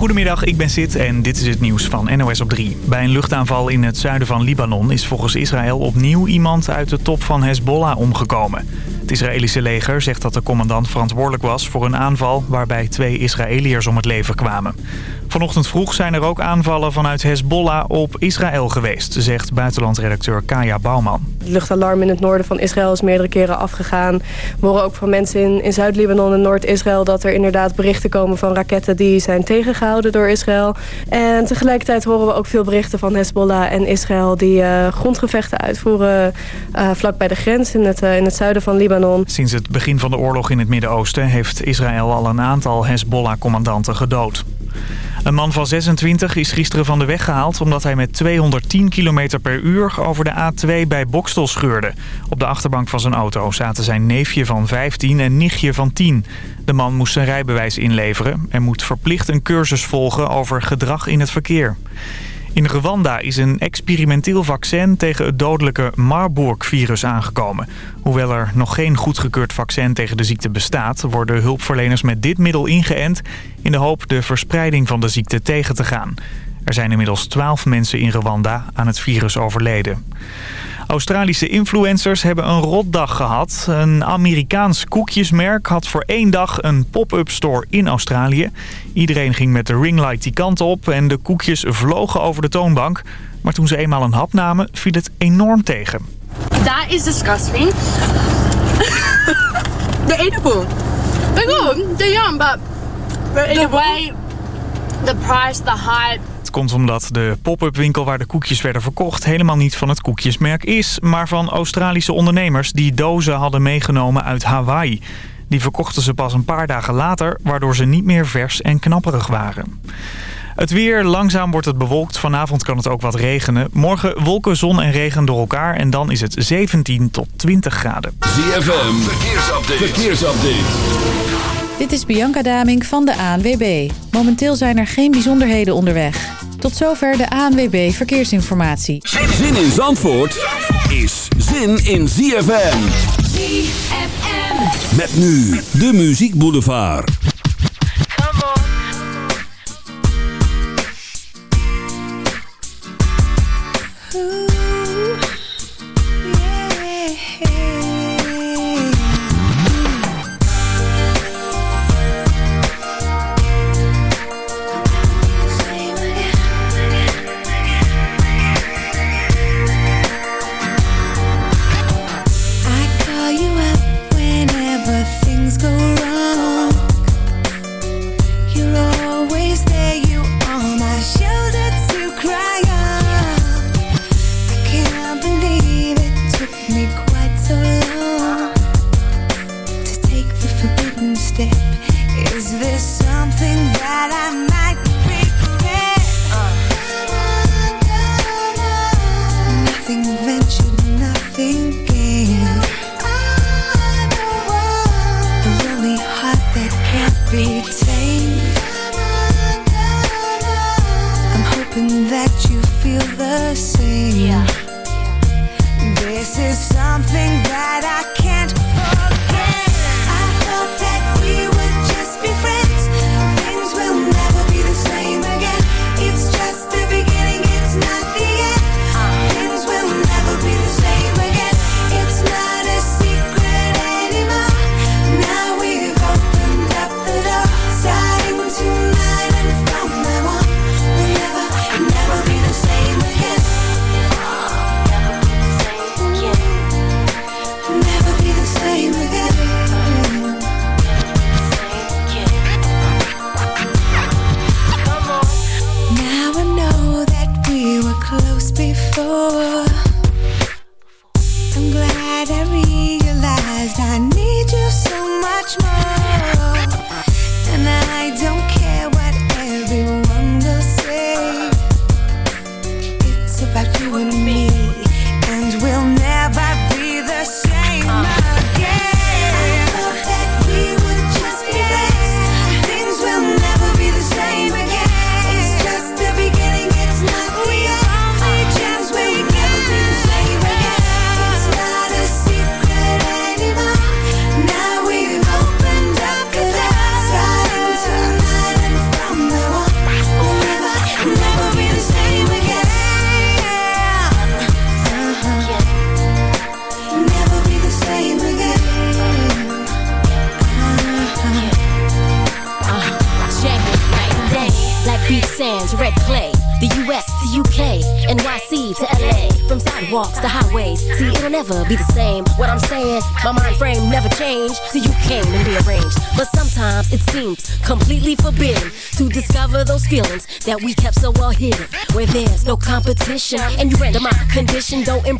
Goedemiddag, ik ben Sid en dit is het nieuws van NOS op 3. Bij een luchtaanval in het zuiden van Libanon is volgens Israël opnieuw iemand uit de top van Hezbollah omgekomen. Het Israëlische leger zegt dat de commandant verantwoordelijk was voor een aanval waarbij twee Israëliërs om het leven kwamen. Vanochtend vroeg zijn er ook aanvallen vanuit Hezbollah op Israël geweest, zegt buitenlandredacteur Kaya Bouwman. Het luchtalarm in het noorden van Israël is meerdere keren afgegaan. We horen ook van mensen in, Zuid-Libanon en Noord-Israël... dat er inderdaad berichten komen van raketten die zijn tegengehouden door Israël. En tegelijkertijd horen we ook veel berichten van Hezbollah en Israël... die uh, grondgevechten uitvoeren uh, vlak bij de grens in het, uh, in het zuiden van Libanon. Sinds het begin van de oorlog in het Midden-Oosten... heeft Israël al een aantal Hezbollah-commandanten gedood. Een man van 26 is gisteren van de weg gehaald omdat hij met 210 km per uur over de A2 bij Bokstel scheurde. Op de achterbank van zijn auto zaten zijn neefje van 15 en nichtje van 10. De man moest zijn rijbewijs inleveren en moet verplicht een cursus volgen over gedrag in het verkeer. In Rwanda is een experimenteel vaccin tegen het dodelijke Marburg-virus aangekomen. Hoewel er nog geen goedgekeurd vaccin tegen de ziekte bestaat... worden hulpverleners met dit middel ingeënt... in de hoop de verspreiding van de ziekte tegen te gaan. Er zijn inmiddels 12 mensen in Rwanda aan het virus overleden. Australische influencers hebben een rotdag gehad. Een Amerikaans koekjesmerk had voor één dag een pop-up store in Australië. Iedereen ging met de ringlight die kant op en de koekjes vlogen over de toonbank. Maar toen ze eenmaal een hap namen, viel het enorm tegen. That is disgusting. they're edible. They're good. They're yum, but the way, the price, the hype... Het komt omdat de pop-up winkel waar de koekjes werden verkocht... helemaal niet van het koekjesmerk is... maar van Australische ondernemers die dozen hadden meegenomen uit Hawaii. Die verkochten ze pas een paar dagen later... waardoor ze niet meer vers en knapperig waren. Het weer, langzaam wordt het bewolkt. Vanavond kan het ook wat regenen. Morgen wolken, zon en regen door elkaar. En dan is het 17 tot 20 graden. ZFM, verkeersupdate. verkeersupdate. Dit is Bianca Daming van de ANWB. Momenteel zijn er geen bijzonderheden onderweg. Tot zover de ANWB Verkeersinformatie. Zin in Zandvoort is zin in ZFM. ZFM. Met nu de Muziek Boulevard. Never be the same. What I'm saying, my mind frame never changed. till you came and rearranged. But sometimes it seems completely forbidden to discover those feelings that we kept so well hidden. Where there's no competition. And you render my condition, though improbable.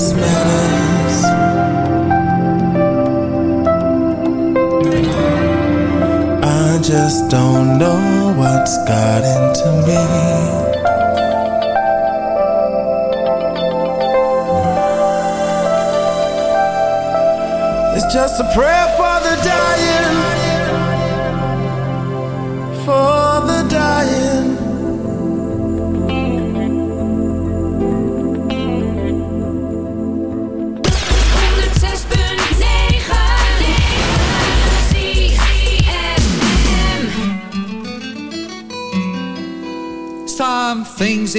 Nothing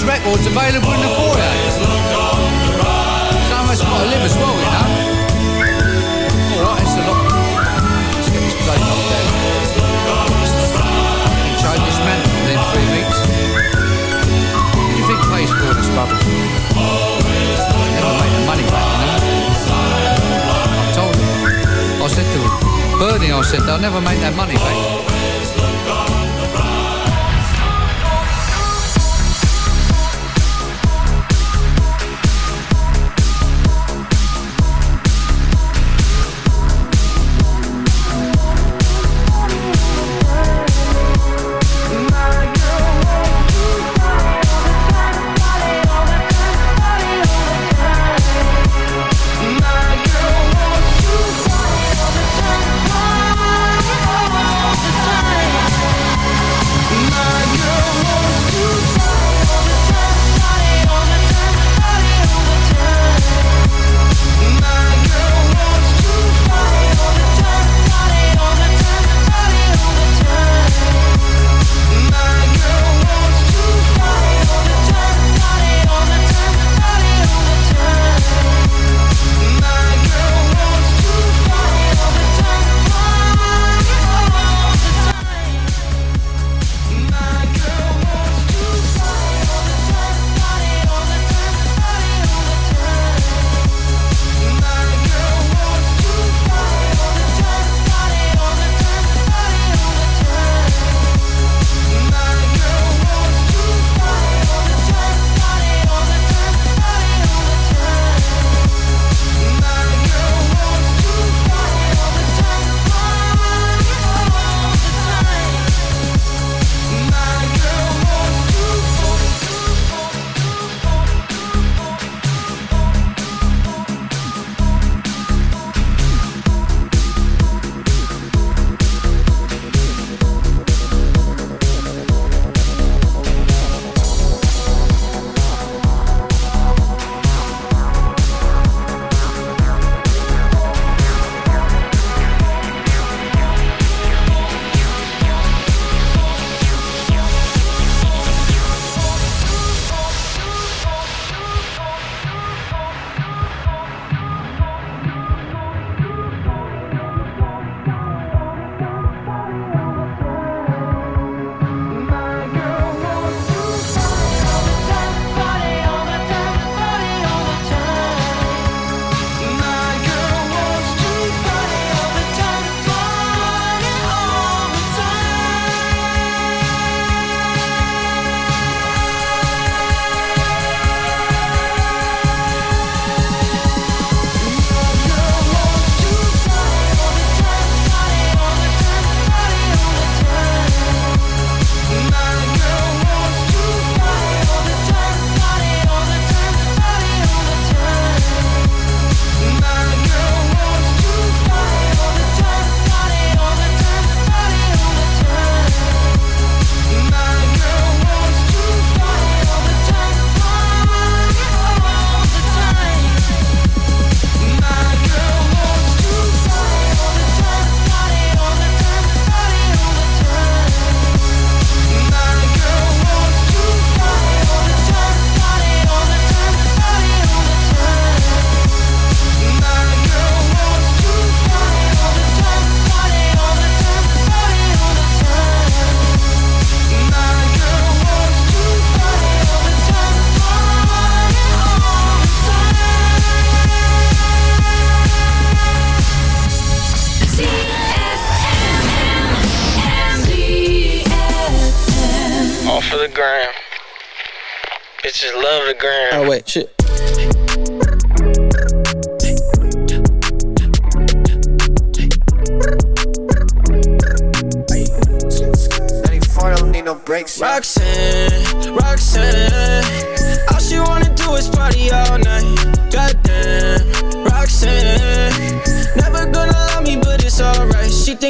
Incidentally, record's available in the foyer. Some of us got to live as well, you know. Alright, it's a lot. This man within three weeks. Do you think the money back, you know. I told him. I said to him, Bernie, I said, they'll never make that money back.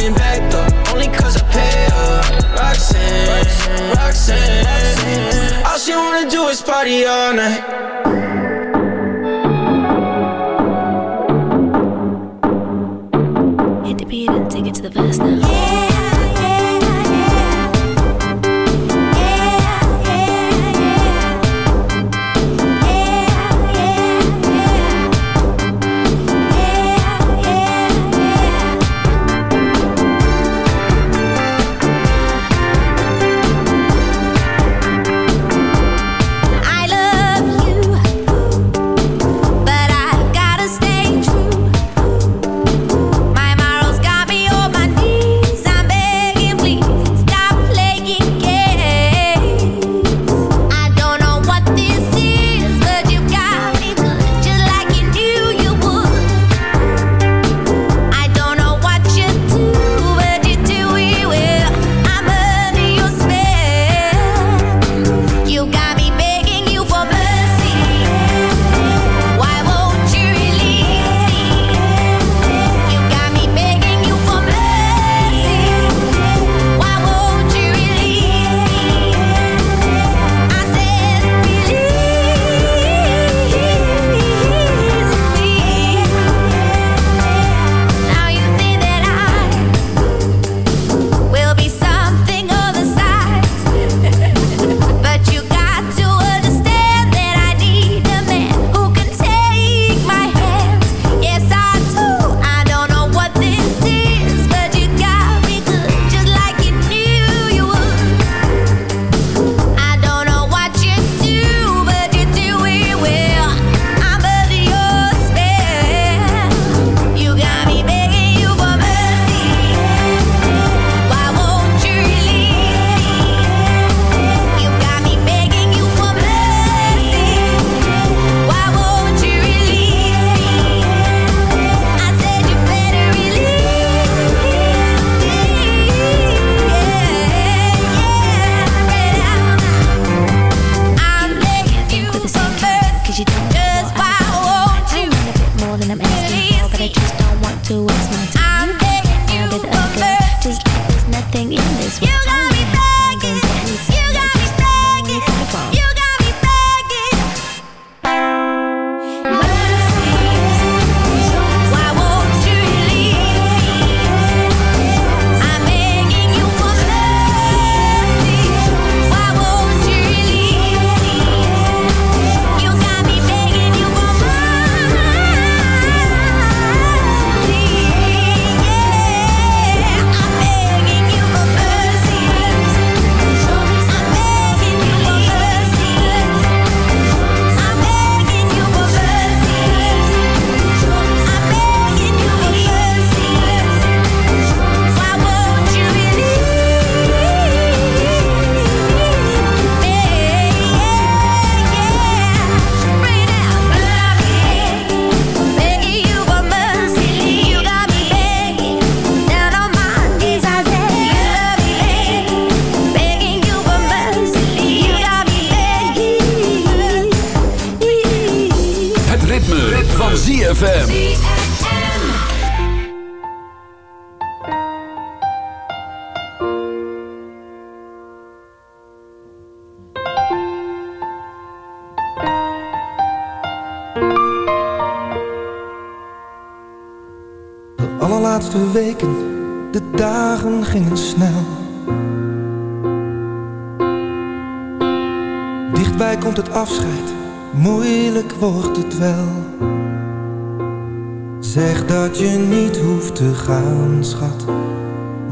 Running back though, only cause I pay her. Roxanne, Roxanne. All she wanna do is party all night. Hit the beat and take it to the verse now.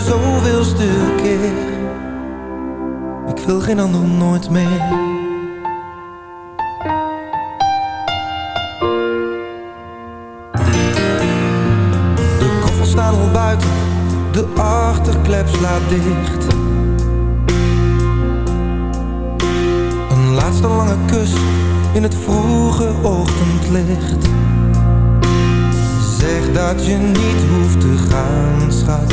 zoveelste keer. Ik wil geen ander nooit meer. De koffers staan al buiten, de achterklep slaat dicht. Een laatste lange kus in het vroege ochtendlicht. Zeg dat je niet hoeft te gaan, schat.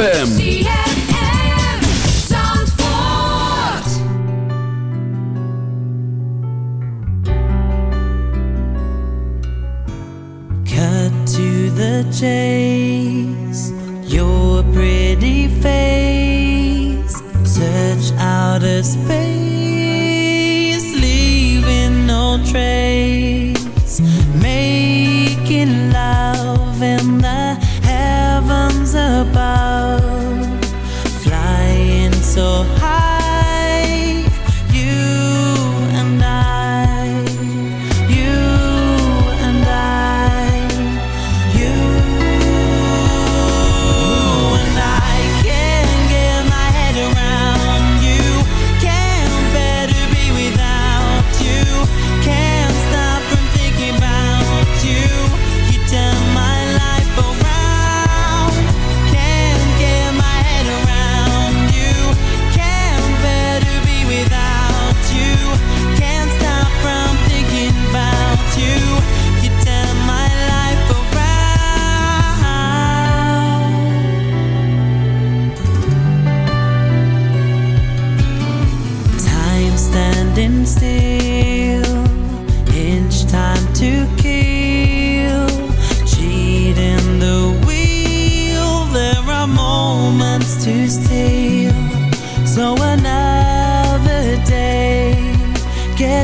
ZFM.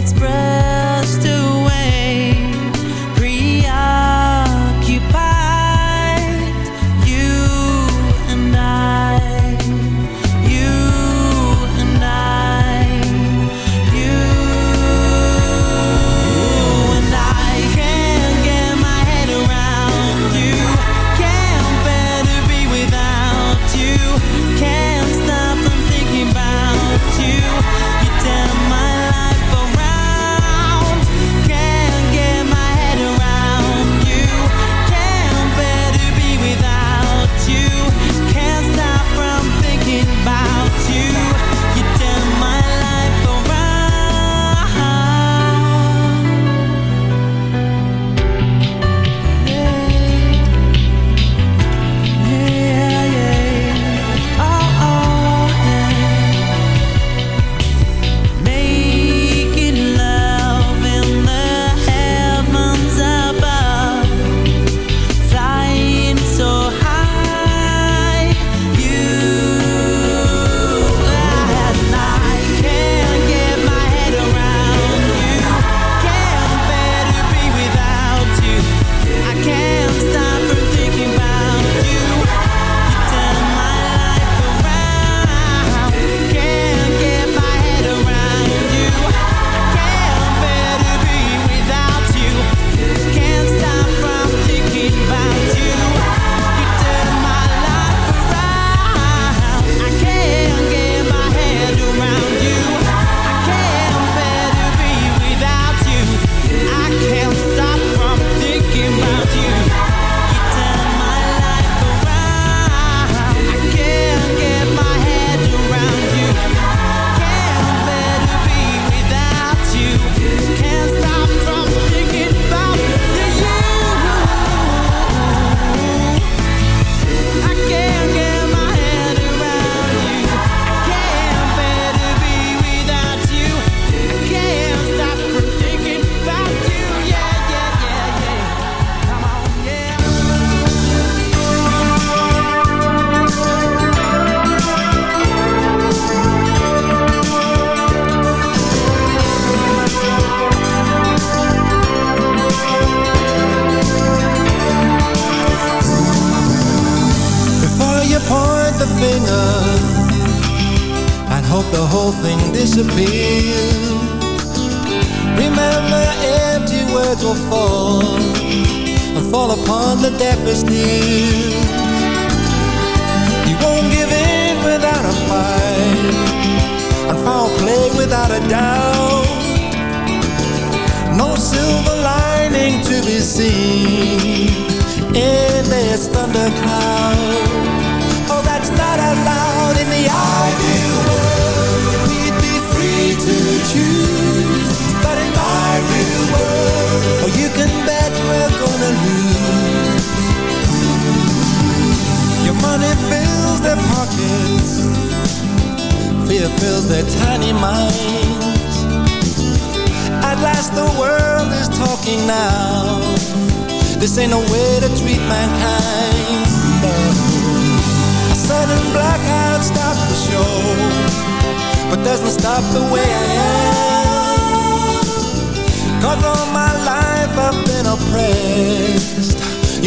spread.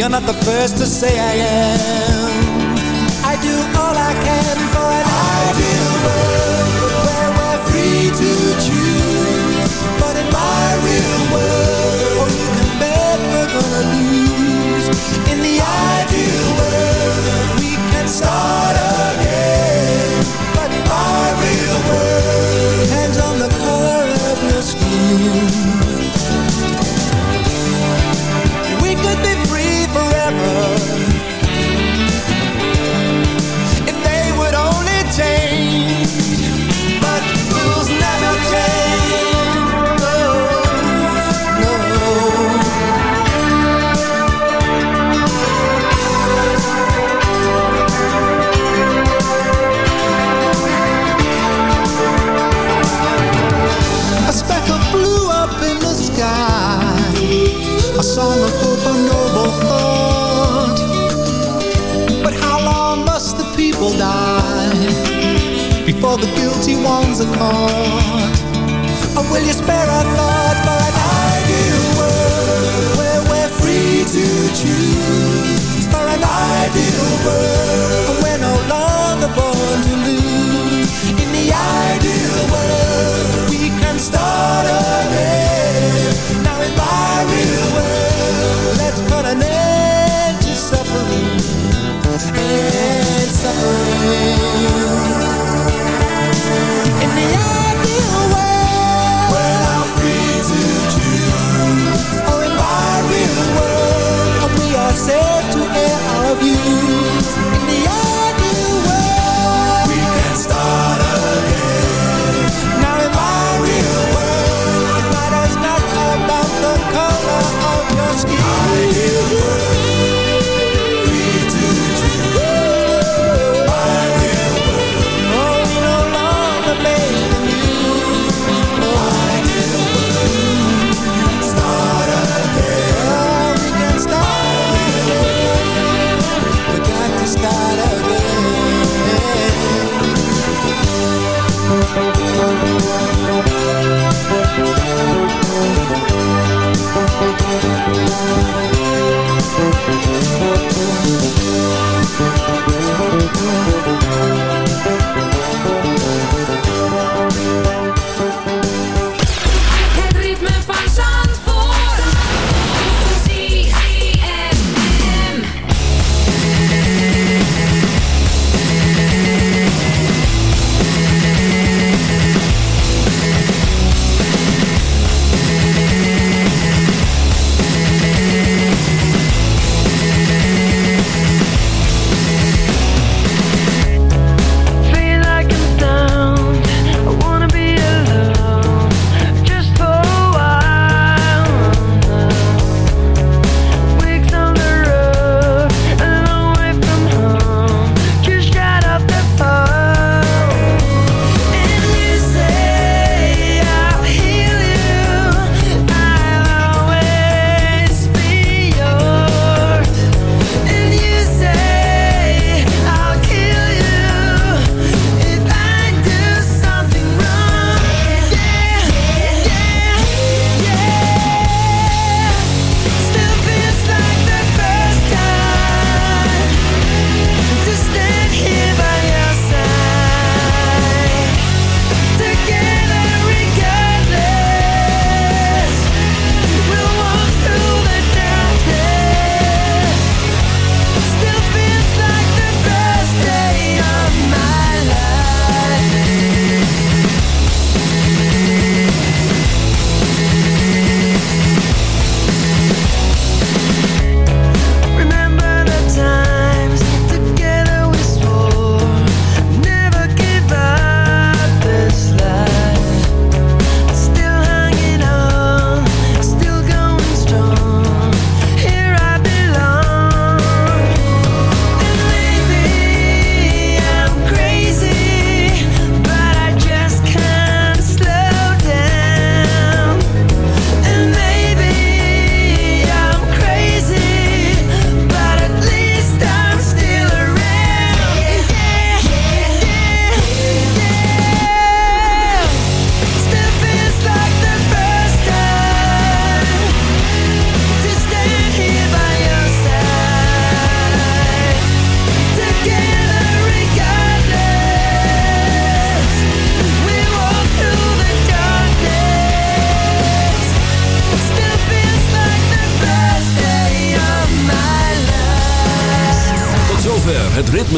You're not the first to say I am. I do all I can for an ideal world Where we're free to choose. But in my real world Oh, you can bet we're gonna lose. In the ideal world We can start one's accord And will you spare a thought for an ideal world Where we're free to choose? For an ideal world We're no longer born to lose. In the ideal world We can start again Now in my real world Let's put an end to suffering. And suffering.